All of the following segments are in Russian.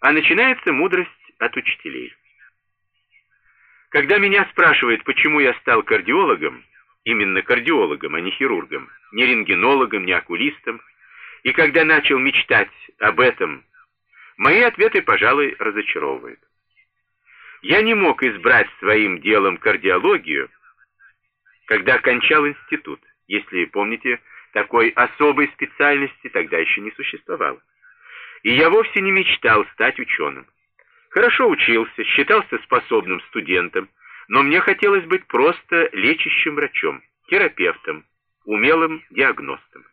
а начинается мудрость от учителей. Когда меня спрашивают, почему я стал кардиологом, именно кардиологом, а не хирургом, не рентгенологом, не окулистом, и когда начал мечтать об этом, мои ответы, пожалуй, разочаровывают. Я не мог избрать своим делом кардиологию, когда окончал институт. Если помните, такой особой специальности тогда еще не существовало. И я вовсе не мечтал стать ученым. Хорошо учился, считался способным студентом, но мне хотелось быть просто лечащим врачом, терапевтом, умелым диагностом.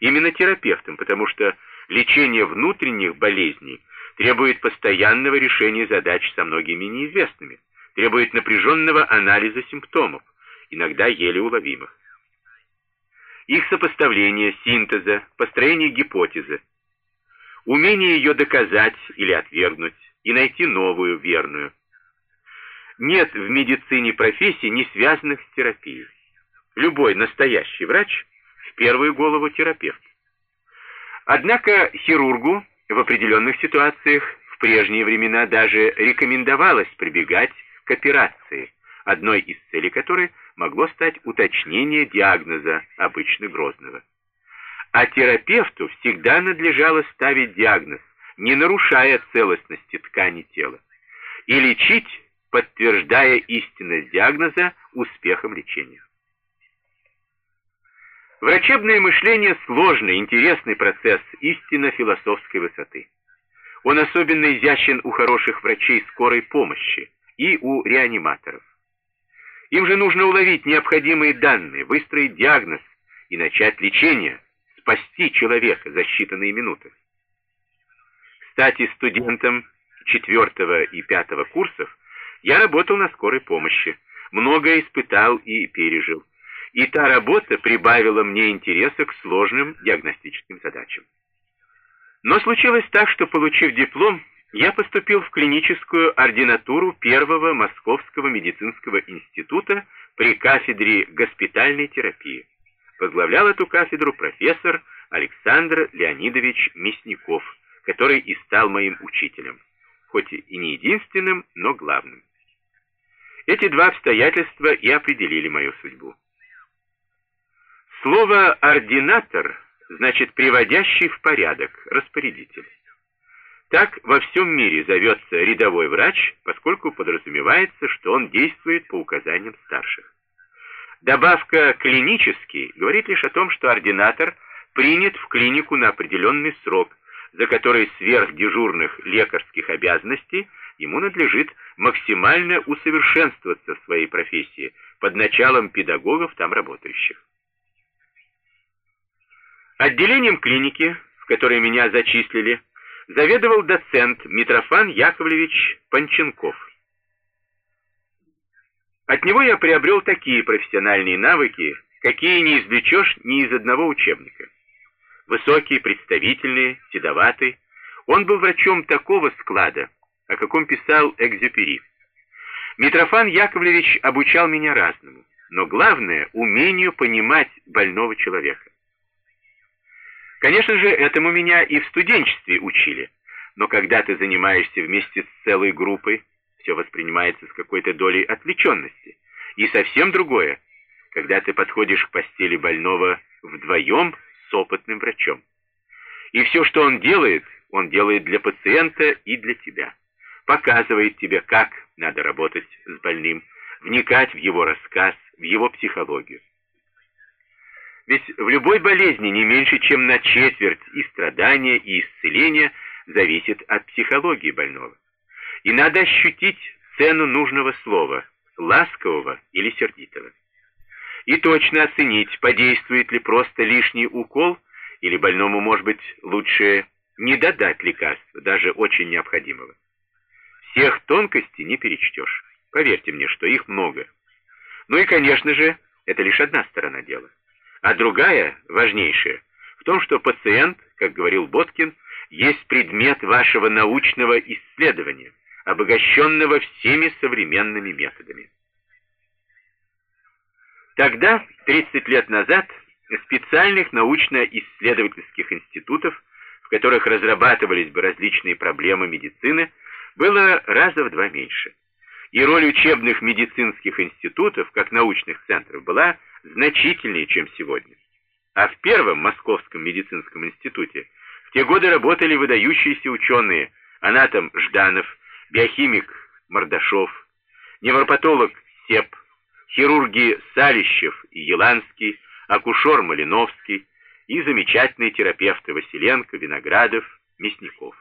Именно терапевтом, потому что лечение внутренних болезней требует постоянного решения задач со многими неизвестными, требует напряженного анализа симптомов, иногда еле уловимых. Их сопоставление, синтеза, построение гипотезы, умение ее доказать или отвергнуть и найти новую, верную. Нет в медицине профессий, не связанных с терапией. Любой настоящий врач в первую голову терапевт. Однако хирургу в определенных ситуациях в прежние времена даже рекомендовалось прибегать к операции, одной из целей которой могло стать уточнение диагноза обычно грозного. А терапевту всегда надлежало ставить диагноз, не нарушая целостности ткани тела, и лечить, подтверждая истинность диагноза успехом лечения. Врачебное мышление – сложный, интересный процесс истинно философской высоты. Он особенно изящен у хороших врачей скорой помощи и у реаниматоров. Им же нужно уловить необходимые данные, выстроить диагноз и начать лечение, спасти человека за считанные минуты. Кстати, студентом четвертого и пятого курсов я работал на скорой помощи, многое испытал и пережил и та работа прибавила мне интереса к сложным диагностическим задачам. Но случилось так, что, получив диплом, я поступил в клиническую ординатуру Первого Московского медицинского института при кафедре госпитальной терапии. Возглавлял эту кафедру профессор Александр Леонидович Мясников, который и стал моим учителем, хоть и не единственным, но главным. Эти два обстоятельства и определили мою судьбу. Слово «ординатор» значит «приводящий в порядок», «распорядитель». Так во всем мире зовется рядовой врач, поскольку подразумевается, что он действует по указаниям старших. Добавка «клинический» говорит лишь о том, что ординатор принят в клинику на определенный срок, за который сверх дежурных лекарских обязанностей ему надлежит максимально усовершенствоваться в своей профессии под началом педагогов там работающих. Отделением клиники, в которой меня зачислили, заведовал доцент Митрофан Яковлевич Панченков. От него я приобрел такие профессиональные навыки, какие не извлечешь ни из одного учебника. Высокий, представительный, седоватый, он был врачом такого склада, о каком писал Экзюпери. Митрофан Яковлевич обучал меня разному, но главное — умению понимать больного человека. Конечно же, этому меня и в студенчестве учили. Но когда ты занимаешься вместе с целой группой, все воспринимается с какой-то долей отвлеченности. И совсем другое, когда ты подходишь к постели больного вдвоем с опытным врачом. И все, что он делает, он делает для пациента и для тебя. Показывает тебе, как надо работать с больным, вникать в его рассказ, в его психологию. Ведь в любой болезни не меньше, чем на четверть и страдания, и исцеления зависит от психологии больного. И надо ощутить цену нужного слова, ласкового или сердитого. И точно оценить, подействует ли просто лишний укол, или больному, может быть, лучше не додать лекарства, даже очень необходимого. Всех тонкостей не перечтешь. Поверьте мне, что их много. Ну и, конечно же, это лишь одна сторона дела. А другая, важнейшая, в том, что пациент, как говорил Боткин, есть предмет вашего научного исследования, обогащенного всеми современными методами. Тогда, 30 лет назад, специальных научно-исследовательских институтов в которых разрабатывались бы различные проблемы медицины, было раза в два меньше. И роль учебных медицинских институтов, как научных центров, была значительнее, чем сегодня. А в первом Московском медицинском институте в те годы работали выдающиеся ученые, анатом Жданов, биохимик Мордашов, невропатолог Сеп, хирурги Салищев и Еланский, акушер Малиновский и замечательные терапевты Василенко, Виноградов, Мясников.